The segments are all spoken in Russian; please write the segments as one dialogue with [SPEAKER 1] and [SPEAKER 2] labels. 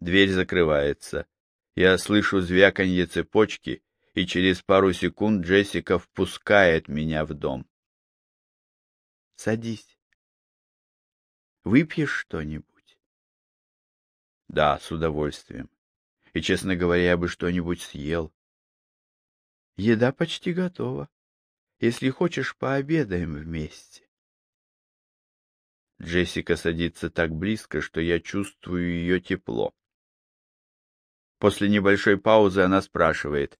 [SPEAKER 1] Дверь закрывается. Я слышу звяканье цепочки, и через пару секунд Джессика впускает меня в дом.
[SPEAKER 2] Садись. Выпьешь что-нибудь?
[SPEAKER 1] Да, с удовольствием. И, честно говоря, я бы что-нибудь съел.
[SPEAKER 2] Еда почти готова. Если хочешь, пообедаем вместе.
[SPEAKER 1] Джессика садится так близко, что я чувствую ее тепло. После небольшой паузы она спрашивает.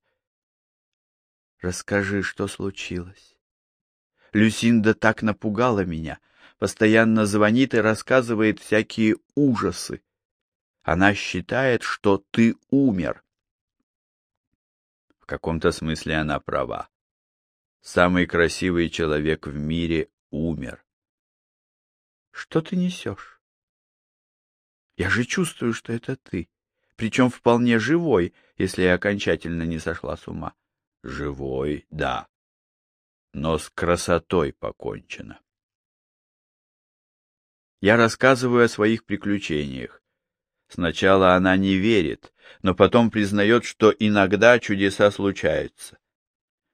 [SPEAKER 2] «Расскажи, что случилось?» Люсинда так напугала меня, постоянно звонит и рассказывает всякие ужасы. Она считает, что ты умер.
[SPEAKER 1] В каком-то смысле она права. Самый красивый человек в мире умер.
[SPEAKER 2] Что ты несешь? Я же чувствую, что это ты, причем вполне живой, если я окончательно не сошла с ума.
[SPEAKER 1] Живой, да, но с красотой покончено. Я рассказываю о своих приключениях. Сначала она не верит, но потом признает, что иногда чудеса случаются.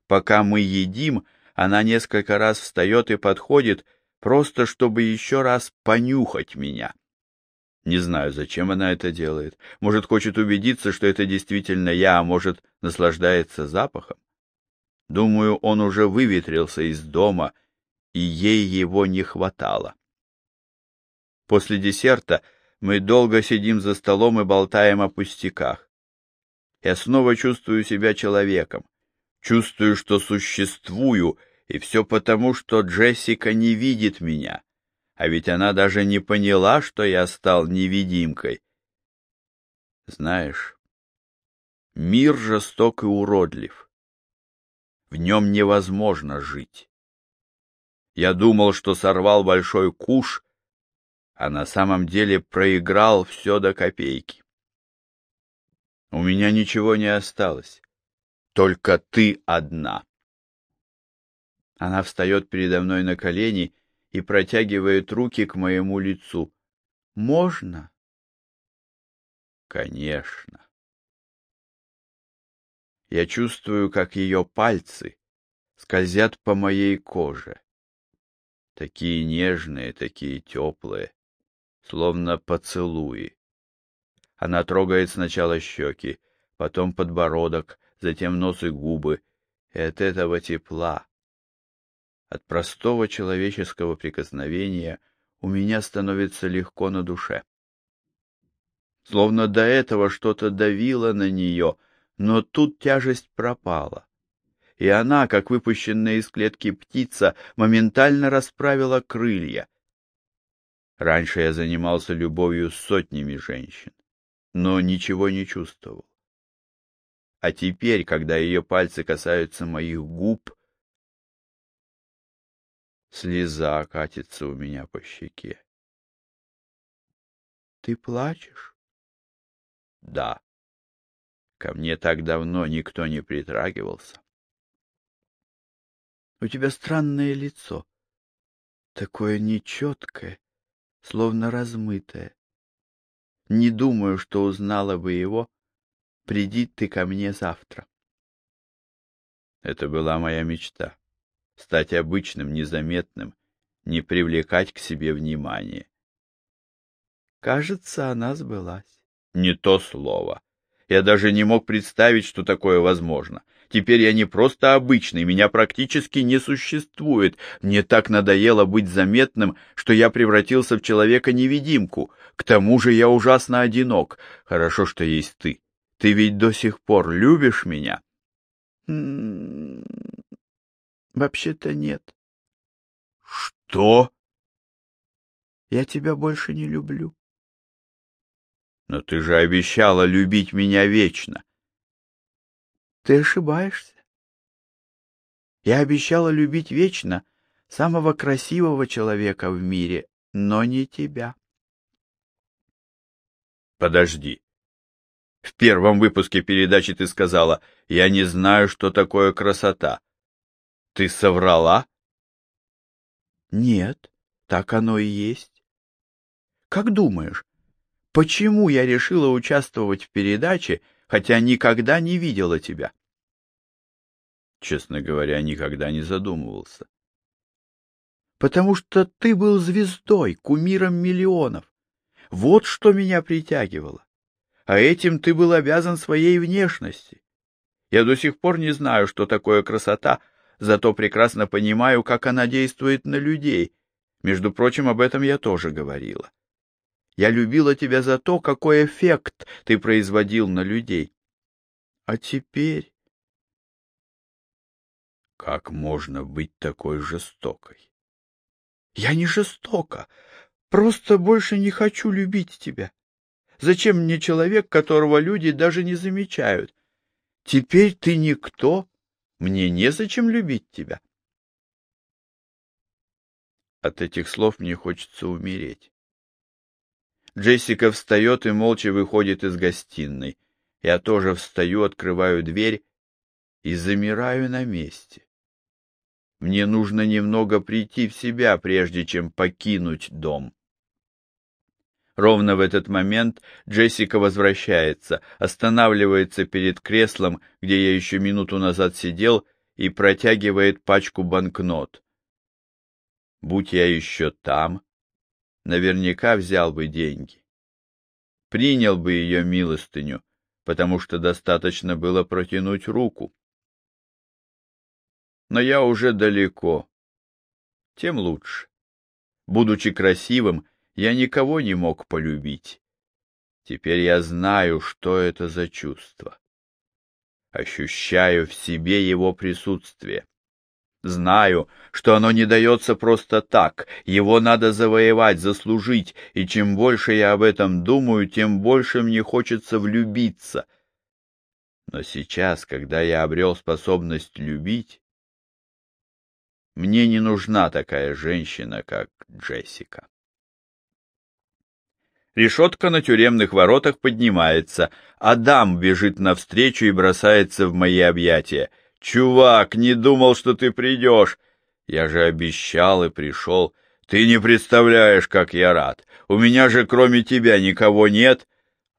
[SPEAKER 1] Пока мы едим, она несколько раз встает и подходит, просто чтобы еще раз понюхать меня. Не знаю, зачем она это делает. Может, хочет убедиться, что это действительно я, а может, наслаждается запахом. Думаю, он уже выветрился из дома, и ей его не хватало. После десерта мы долго сидим за столом и болтаем о пустяках. Я снова чувствую себя человеком. Чувствую, что существую, и все потому, что Джессика не видит меня. А ведь она даже не поняла, что я стал невидимкой. Знаешь, мир жесток и уродлив. В нем невозможно жить. Я думал, что сорвал большой куш, а на самом деле проиграл все до копейки. У меня ничего не осталось, только ты одна. Она встает передо мной на колени и протягивает руки к моему лицу. Можно? Конечно. Я чувствую, как ее пальцы скользят по моей коже. Такие нежные, такие теплые, словно поцелуи. Она трогает сначала щеки, потом подбородок, затем нос и губы, и от этого тепла, от простого человеческого прикосновения у меня становится легко на душе. Словно до этого что-то давило на нее, но тут тяжесть пропала. И она, как выпущенная из клетки птица, моментально расправила крылья. Раньше я занимался любовью с сотнями женщин, но ничего не чувствовал. А теперь, когда ее пальцы касаются моих губ, слеза катится у меня по щеке. — Ты плачешь? — Да. Ко мне так давно никто не притрагивался. У тебя странное лицо, такое нечеткое, словно размытое. Не думаю, что узнала бы его, приди ты ко мне завтра. Это была моя мечта — стать обычным, незаметным, не привлекать к себе внимания. Кажется, она сбылась. Не то слово. Я даже не мог представить, что такое возможно. Теперь я не просто обычный, меня практически не существует. Мне так надоело быть заметным, что я превратился в человека-невидимку. К тому же я ужасно одинок. Хорошо, что есть ты. Ты ведь до сих пор любишь меня? Вообще-то нет. Что? Я тебя больше не люблю. Но ты же обещала любить меня вечно. Ты ошибаешься. Я обещала любить вечно самого красивого человека в мире, но не тебя. Подожди. В первом выпуске передачи ты сказала, я не знаю, что такое красота. Ты соврала? Нет, так оно и есть. Как думаешь,
[SPEAKER 2] Почему я решила участвовать в передаче, хотя никогда не видела тебя?
[SPEAKER 1] Честно говоря, никогда не задумывался.
[SPEAKER 2] Потому что ты был звездой, кумиром миллионов. Вот что меня притягивало. А этим ты был обязан своей внешности. Я до сих пор не знаю, что такое красота, зато прекрасно понимаю, как она действует на людей. Между прочим, об этом я тоже говорила. Я любила тебя за то, какой эффект ты производил на людей. А теперь...
[SPEAKER 1] Как можно быть такой жестокой?
[SPEAKER 2] Я не жестока, просто больше не хочу любить тебя. Зачем мне человек, которого люди даже не замечают? Теперь ты никто, мне незачем любить тебя.
[SPEAKER 1] От этих слов мне хочется умереть. Джессика встает и молча выходит из гостиной. Я тоже встаю, открываю дверь и замираю на месте. Мне нужно немного прийти в себя, прежде чем покинуть дом. Ровно в этот момент Джессика возвращается, останавливается перед креслом, где я еще минуту назад сидел, и протягивает пачку банкнот. Будь я еще там, наверняка взял бы деньги. Принял бы ее милостыню, потому что достаточно было протянуть руку. Но я уже далеко. Тем лучше. Будучи красивым, я никого не мог полюбить. Теперь я знаю, что это за чувство. Ощущаю в себе его присутствие. Знаю, что оно не дается просто так, его надо завоевать, заслужить, и чем больше я об этом думаю, тем больше мне хочется влюбиться. Но сейчас, когда я обрел способность любить, мне не нужна такая женщина, как Джессика. Решетка на тюремных воротах поднимается. Адам бежит навстречу и бросается в мои объятия. «Чувак, не думал, что ты придешь!» «Я же обещал и пришел. Ты не представляешь, как я рад. У меня же кроме тебя никого нет».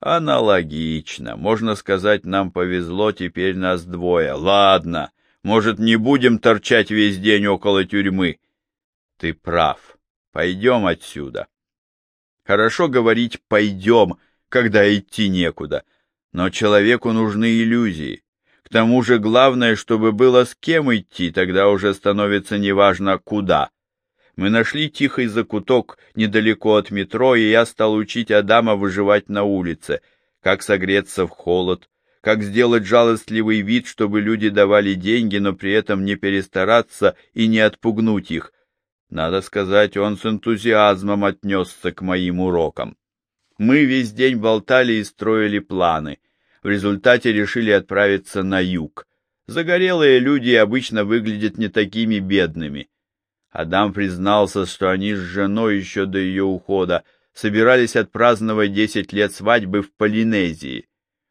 [SPEAKER 1] «Аналогично. Можно сказать, нам повезло, теперь нас двое. Ладно, может, не будем торчать весь день около тюрьмы?» «Ты прав. Пойдем отсюда». Хорошо говорить «пойдем», когда идти некуда, но человеку нужны иллюзии. К тому же главное, чтобы было с кем идти, тогда уже становится неважно куда. Мы нашли тихий закуток недалеко от метро, и я стал учить Адама выживать на улице, как согреться в холод, как сделать жалостливый вид, чтобы люди давали деньги, но при этом не перестараться и не отпугнуть их, надо сказать, он с энтузиазмом отнесся к моим урокам. Мы весь день болтали и строили планы. В результате решили отправиться на юг. Загорелые люди обычно выглядят не такими бедными. Адам признался, что они с женой еще до ее ухода собирались отпраздновать десять лет свадьбы в Полинезии.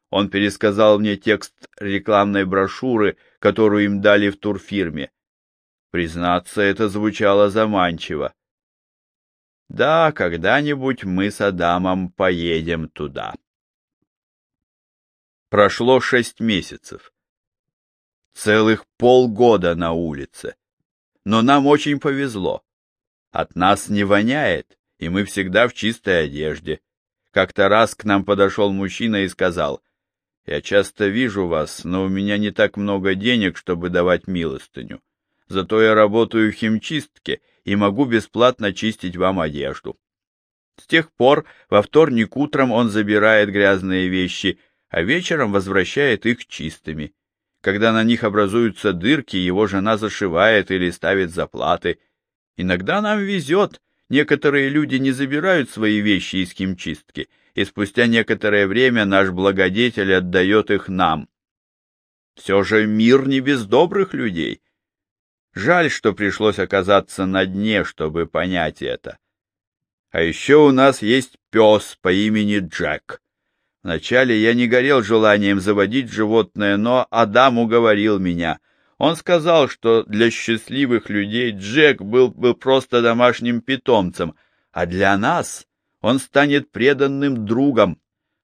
[SPEAKER 1] Он пересказал мне текст рекламной брошюры, которую им дали в турфирме. Признаться, это звучало заманчиво. Да, когда-нибудь мы с Адамом поедем туда. Прошло шесть месяцев. Целых полгода на улице. Но нам очень повезло. От нас не воняет, и мы всегда в чистой одежде. Как-то раз к нам подошел мужчина и сказал, «Я часто вижу вас, но у меня не так много денег, чтобы давать милостыню зато я работаю в химчистке и могу бесплатно чистить вам одежду. С тех пор во вторник утром он забирает грязные вещи, а вечером возвращает их чистыми. Когда на них образуются дырки, его жена зашивает или ставит заплаты. Иногда нам везет, некоторые люди не забирают свои вещи из химчистки, и спустя некоторое время наш благодетель отдает их нам. Все же мир не без добрых людей, Жаль, что пришлось оказаться на дне, чтобы понять это. А еще у нас есть пес по имени Джек. Вначале я не горел желанием заводить животное, но Адам уговорил меня. Он сказал, что для счастливых людей Джек был бы просто домашним питомцем, а для нас Он станет преданным другом.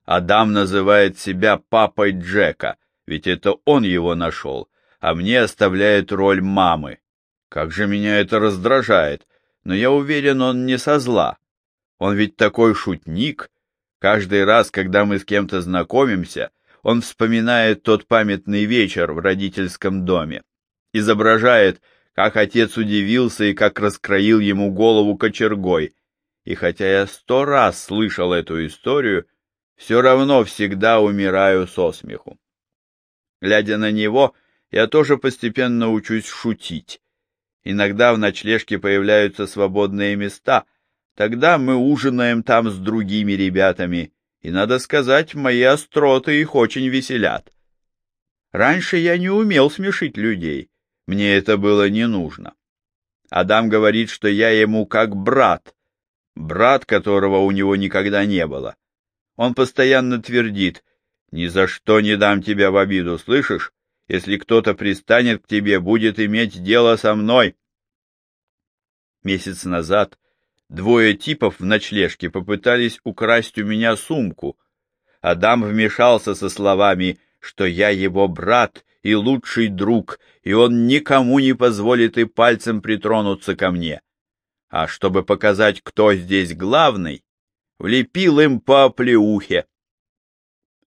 [SPEAKER 1] Адам называет себя папой Джека, ведь это он его нашел, а мне оставляет роль мамы. Как же меня это раздражает, но я уверен, он не со зла. Он ведь такой шутник. Каждый раз, когда мы с кем-то знакомимся, он вспоминает тот памятный вечер в родительском доме, изображает, как отец удивился и как раскроил ему голову кочергой. И хотя я сто раз слышал эту историю, все равно всегда умираю со смеху. Глядя на него, я тоже постепенно учусь шутить. Иногда в ночлежке появляются свободные места, тогда мы ужинаем там с другими ребятами, и, надо сказать, мои остроты их очень веселят. Раньше я не умел смешить людей, мне это было не нужно. Адам говорит, что я ему как брат, брат, которого у него никогда не было. Он постоянно твердит, «Ни за что не дам тебя в обиду, слышишь? Если кто-то пристанет к тебе, будет иметь дело со мной». Месяц назад двое типов в ночлежке попытались украсть у меня сумку. Адам вмешался со словами, что я его брат и лучший друг, и он никому не позволит и пальцем притронуться ко мне. А чтобы показать, кто здесь главный, влепил им по оплеухе.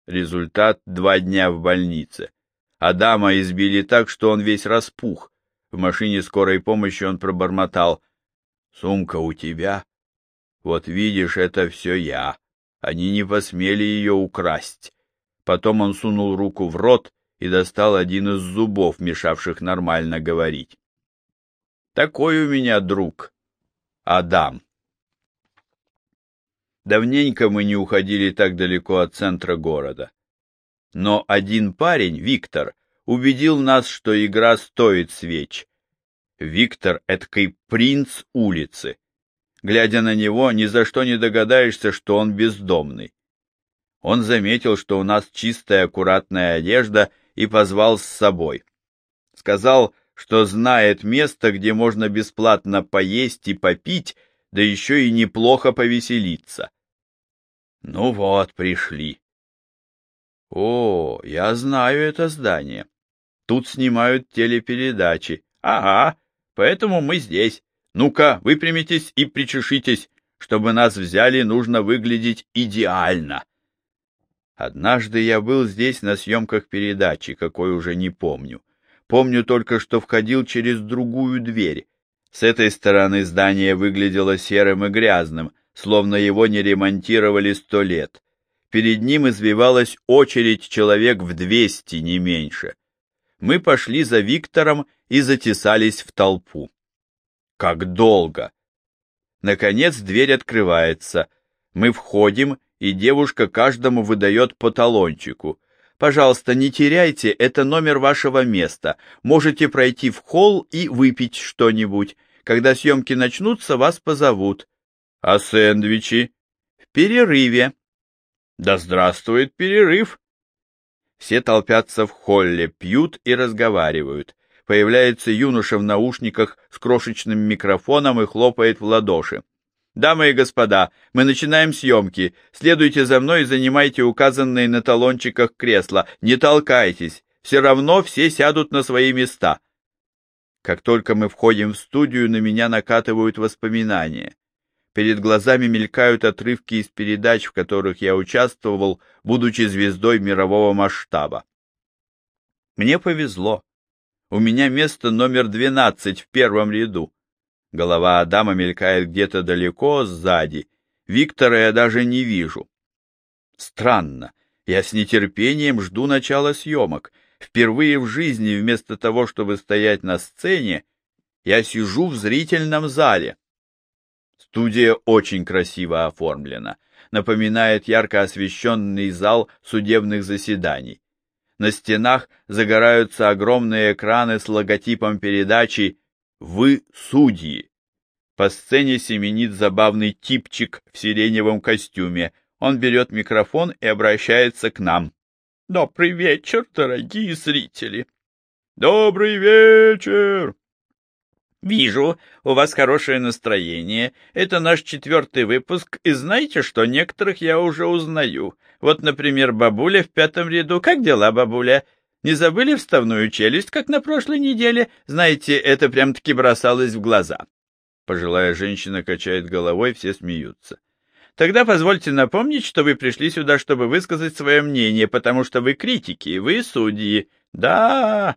[SPEAKER 1] Результат — два дня в больнице. Адама избили так, что он весь распух. В машине скорой помощи он пробормотал. «Сумка у тебя? Вот видишь, это все я. Они не посмели ее украсть». Потом он сунул руку в рот и достал один из зубов, мешавших нормально говорить. Такой у меня друг, Адам. Давненько мы не уходили так далеко от центра города. Но один парень, Виктор, убедил нас, что игра стоит свеч. Виктор — эткий принц улицы. Глядя на него, ни за что не догадаешься, что он бездомный. Он заметил, что у нас чистая аккуратная одежда и позвал с собой. Сказал, что знает место, где можно бесплатно поесть и попить, да еще и неплохо повеселиться. Ну вот, пришли. О, я знаю это здание. Тут снимают телепередачи. Ага, поэтому мы здесь. Ну-ка, выпрямитесь и причешитесь. Чтобы нас взяли, нужно выглядеть идеально. Однажды я был здесь на съемках передачи, какой уже не помню. Помню только, что входил через другую дверь. С этой стороны здание выглядело серым и грязным, словно его не ремонтировали сто лет. Перед ним извивалась очередь человек в двести, не меньше. Мы пошли за Виктором и затесались в толпу. Как долго! Наконец дверь открывается. Мы входим, и девушка каждому выдает по талончику. Пожалуйста, не теряйте, это номер вашего места. Можете пройти в холл и выпить что-нибудь. Когда съемки начнутся, вас позовут. А сэндвичи? В перерыве. Да здравствует перерыв. Все толпятся в холле, пьют и разговаривают. Появляется юноша в наушниках с крошечным микрофоном и хлопает в ладоши. Дамы и господа, мы начинаем съемки. Следуйте за мной и занимайте указанные на талончиках кресла. Не толкайтесь. Все равно все сядут на свои места. Как только мы входим в студию, на меня накатывают воспоминания. Перед глазами мелькают отрывки из передач, в которых я участвовал, будучи звездой мирового масштаба. Мне повезло. У меня место номер 12 в первом ряду. Голова Адама мелькает где-то далеко сзади. Виктора я даже не вижу. Странно. Я с нетерпением жду начала съемок. Впервые в жизни вместо того, чтобы стоять на сцене, я сижу в зрительном зале. Студия очень красиво оформлена. Напоминает ярко освещенный зал судебных заседаний. На стенах загораются огромные экраны с логотипом передачи вы судьи. По сцене семенит забавный типчик в сиреневом костюме. Он берет микрофон и обращается к нам. Добрый вечер, дорогие зрители. Добрый вечер. Вижу, у вас хорошее настроение. Это наш четвертый выпуск, и знаете что, некоторых я уже узнаю. Вот, например, бабуля в пятом ряду. Как дела, бабуля? Не забыли вставную челюсть, как на прошлой неделе? Знаете, это прям-таки бросалось в глаза. Пожилая женщина качает головой, все смеются. Тогда позвольте напомнить, что вы пришли сюда, чтобы высказать свое мнение, потому что вы критики, вы судьи. Да,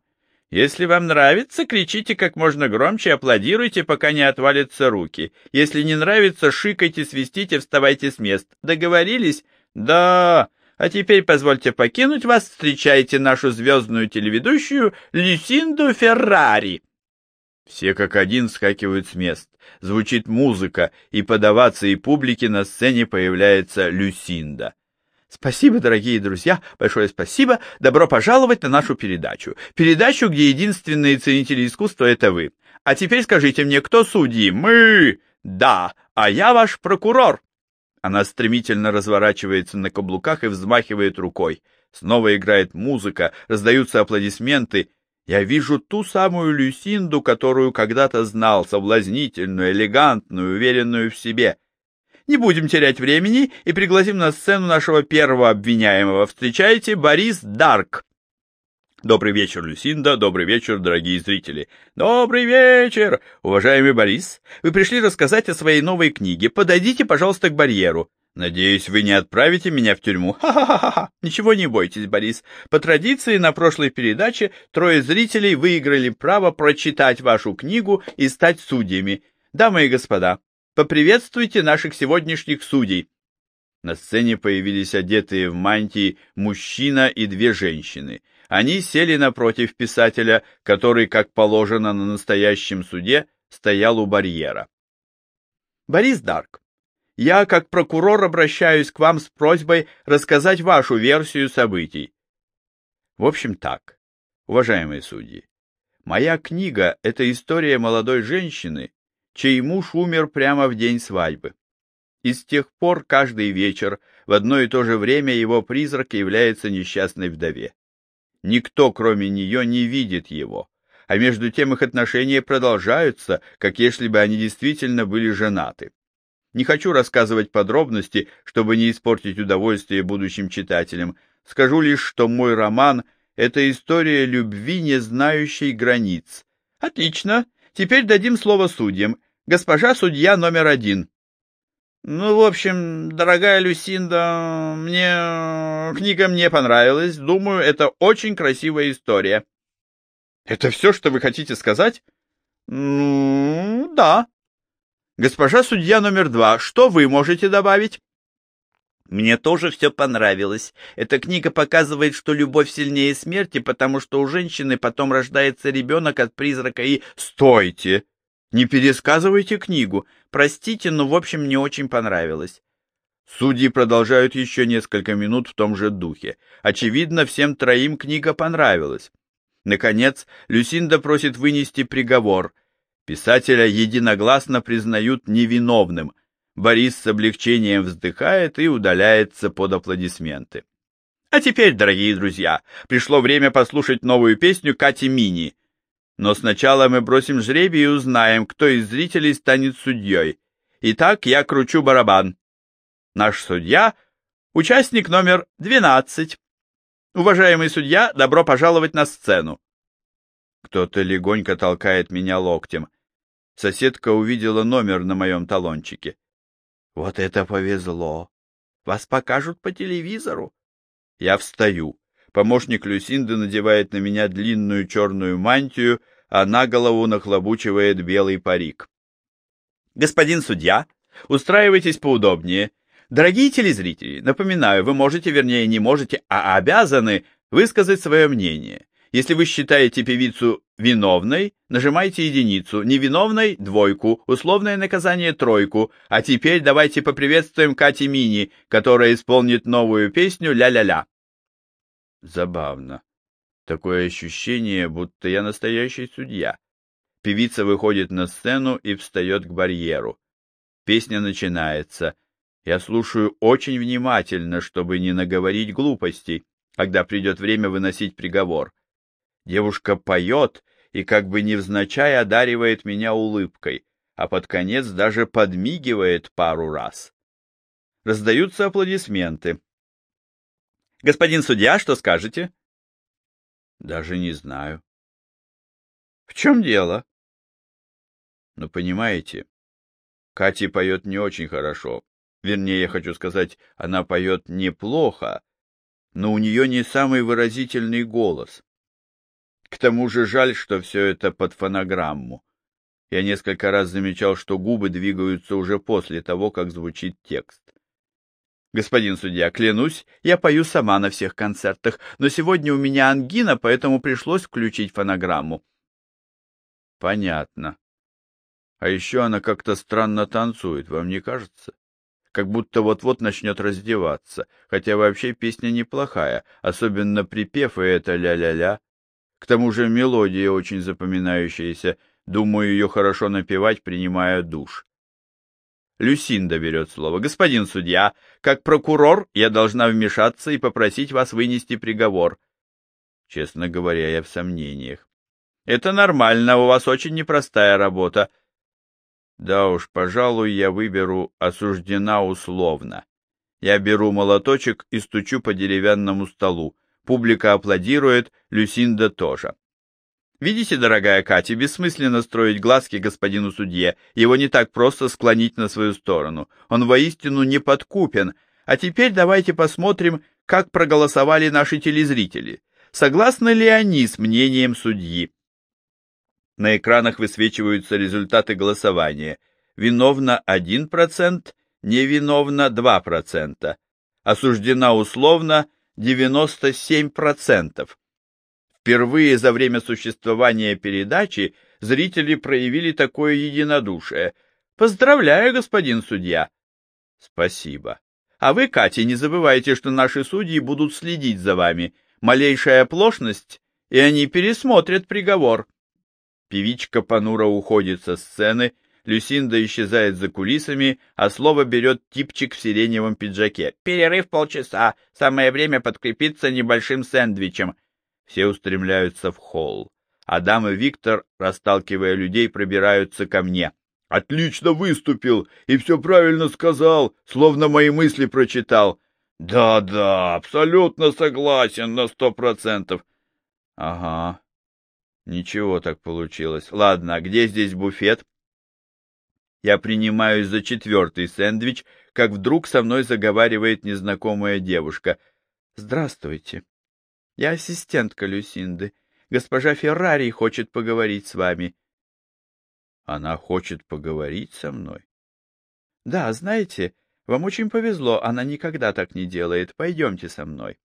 [SPEAKER 1] если вам нравится, кричите как можно громче, аплодируйте, пока не отвалятся руки. Если не нравится, шикайте, свистите, вставайте с мест. Договорились? Да. А теперь позвольте покинуть вас. Встречайте нашу звездную телеведущую Люсинду Феррари. Все как один скакивают с мест. Звучит музыка, и подаваться и публике на сцене появляется Люсинда. Спасибо, дорогие друзья, большое спасибо. Добро пожаловать на нашу передачу. Передачу, где единственные ценители искусства — это вы. А теперь скажите мне, кто судьи? Мы! Да, а я ваш прокурор. Она стремительно разворачивается на каблуках и взмахивает рукой. Снова играет музыка, раздаются аплодисменты. Я вижу ту самую Люсинду, которую когда-то знал, соблазнительную, элегантную, уверенную в себе. Не будем терять времени и пригласим на сцену нашего первого обвиняемого. Встречайте, Борис Дарк. Добрый вечер, Люсинда, добрый вечер, дорогие зрители. Добрый вечер, уважаемый Борис. Вы пришли рассказать о своей новой книге. Подойдите, пожалуйста, к барьеру. Надеюсь, вы не отправите меня в тюрьму. Ха-ха-ха-ха. Ничего не бойтесь, Борис. По традиции, на прошлой передаче трое зрителей выиграли право прочитать вашу книгу и стать судьями. Дамы и господа, Поприветствуйте наших сегодняшних судей. На сцене появились одетые в мантии мужчина и две женщины. Они сели напротив писателя, который, как положено на настоящем суде, стоял у барьера. Борис Дарк, я, как прокурор, обращаюсь к вам с просьбой рассказать вашу версию событий. В общем так, уважаемые судьи, моя книга — это история молодой женщины, чей муж умер прямо в день свадьбы. И с тех пор каждый вечер в одно и то же время его призрак является несчастной вдове. Никто, кроме нее, не видит его, а между тем их отношения продолжаются, как если бы они действительно были женаты. Не хочу рассказывать подробности, чтобы не испортить удовольствие будущим читателям. Скажу лишь, что мой роман — это история любви, не знающей границ. Отлично. Теперь дадим слово судьям. Госпожа судья номер один. Ну, в общем, дорогая Люсинда, мне книга мне понравилась. Думаю, это очень красивая история. Это все, что вы хотите сказать? Ну, да. Госпожа судья номер два, что вы можете добавить? Мне тоже все понравилось. Эта книга показывает, что любовь сильнее смерти, потому что у женщины потом рождается ребенок от призрака и... Стойте! Не пересказывайте книгу. Простите, но в общем мне очень понравилось. Судьи продолжают еще несколько минут в том же духе. Очевидно, всем троим книга понравилась. Наконец, Люсинда просит вынести приговор. Писателя единогласно признают невиновным. Борис с облегчением вздыхает и удаляется под аплодисменты. А теперь, дорогие друзья, пришло время послушать новую песню Кати Мини — но сначала мы бросим жребий и узнаем, кто из зрителей станет судьей. Итак, я кручу барабан. Наш судья — участник номер 12. Уважаемый судья, добро пожаловать на сцену. Кто-то легонько толкает меня локтем. Соседка увидела номер на моем талончике. Вот это повезло. Вас покажут по телевизору. Я встаю. Помощник Люсинды надевает на меня длинную черную мантию, а на голову нахлобучивает белый парик. «Господин судья, устраивайтесь поудобнее. Дорогие телезрители, напоминаю, вы можете, вернее, не можете, а обязаны высказать свое мнение. Если вы считаете певицу виновной, нажимайте единицу, невиновной — двойку, условное наказание — тройку. А теперь давайте поприветствуем Кати Мини, которая исполнит новую песню «Ля-ля-ля». Забавно. Такое ощущение, будто я настоящий судья. Певица выходит на сцену и встает к барьеру. Песня начинается. Я слушаю очень внимательно, чтобы не наговорить глупостей, когда придет время выносить приговор. Девушка поет, и как бы невзначай одаривает меня улыбкой, а под конец даже подмигивает пару раз. Раздаются аплодисменты. «Господин судья, что скажете?» «Даже не знаю». «В чем дело?» «Ну, понимаете, Катя поет не очень хорошо. Вернее, я хочу сказать, она поет неплохо, но у нее не самый выразительный голос. К тому же жаль, что все это под фонограмму. Я несколько раз замечал, что губы двигаются уже после того, как звучит текст. Господин судья, клянусь, я пою сама на всех концертах, но сегодня у меня ангина, поэтому пришлось включить фонограмму. Понятно. А еще она как-то странно танцует, вам не кажется? Как будто вот-вот начнет раздеваться, хотя вообще песня неплохая, особенно припев и это ля-ля-ля. К тому же мелодия очень запоминающаяся, думаю, ее хорошо напевать, принимая душ. Люсинда берет слово. «Господин судья, как прокурор я должна вмешаться и попросить вас вынести приговор». Честно говоря, я в сомнениях. «Это нормально, у вас очень непростая работа. Да уж, пожалуй, я выберу осуждена условно. Я беру молоточек и стучу по деревянному столу. Публика аплодирует, Люсинда тоже. Видите, дорогая Катя, бессмысленно строить глазки господину судье. Его не так просто склонить на свою сторону. Он воистину не подкупен. А теперь давайте посмотрим, как проголосовали наши телезрители. Согласны ли они с мнением судьи? На экранах высвечиваются результаты голосования. Виновно 1%, невиновно 2%. Осуждена условно 97%. Впервые за время существования передачи зрители проявили такое единодушие. Поздравляю, господин судья. Спасибо. А вы, Катя, не забывайте, что наши судьи будут следить за вами. Малейшая оплошность, и они пересмотрят приговор. Певичка понуро уходит со сцены, Люсинда исчезает за кулисами, а слово берет типчик в сиреневом пиджаке. «Перерыв полчаса. Самое время подкрепиться небольшим сэндвичем». Все устремляются в холл. Адам и Виктор, расталкивая людей, пробираются ко мне. «Отлично выступил и все правильно сказал, словно мои мысли прочитал». «Да-да, абсолютно согласен на сто процентов». «Ага, Ничего так получилось. Ладно, а где здесь буфет? Я принимаюсь за четвертый сэндвич, как вдруг со мной заговаривает незнакомая девушка. Здравствуйте. Я ассистентка Люсинды. Госпожа Феррари хочет поговорить с вами. Она хочет поговорить со мной? Да, знаете, вам очень повезло, она никогда так не делает. Пойдемте со мной.